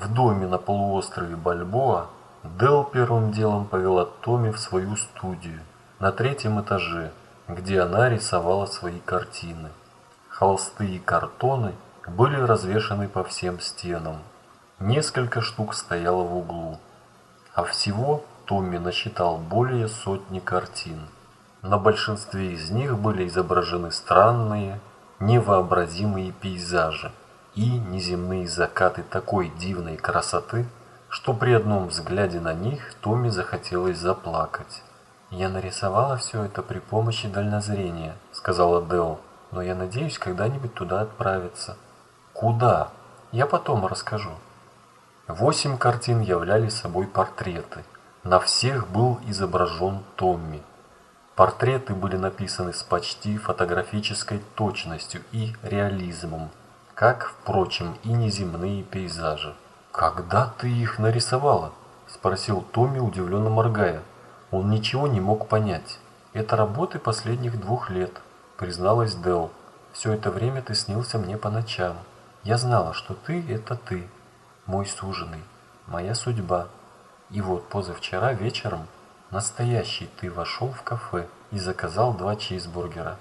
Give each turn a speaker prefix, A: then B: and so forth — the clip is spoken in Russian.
A: В доме на полуострове Бальбоа Дел первым делом повела Томми в свою студию на третьем этаже, где она рисовала свои картины. Холсты и картоны были развешаны по всем стенам. Несколько штук стояло в углу. А всего Томми насчитал более сотни картин. На большинстве из них были изображены странные, невообразимые пейзажи и неземные закаты такой дивной красоты, что при одном взгляде на них Томми захотелось заплакать. «Я нарисовала все это при помощи дальнозрения», — сказала Дел, «но я надеюсь когда-нибудь туда отправиться». «Куда?» «Я потом расскажу». Восемь картин являли собой портреты. На всех был изображен Томми. Портреты были написаны с почти фотографической точностью и реализмом, как, впрочем, и неземные пейзажи. «Когда ты их нарисовала?» – спросил Томми, удивленно моргая. Он ничего не мог понять. «Это работы последних двух лет», – призналась Дел. «Все это время ты снился мне по ночам. Я знала, что ты – это ты, мой суженый, моя судьба. И вот позавчера вечером Настоящий ты вошел в кафе и заказал два чизбургера.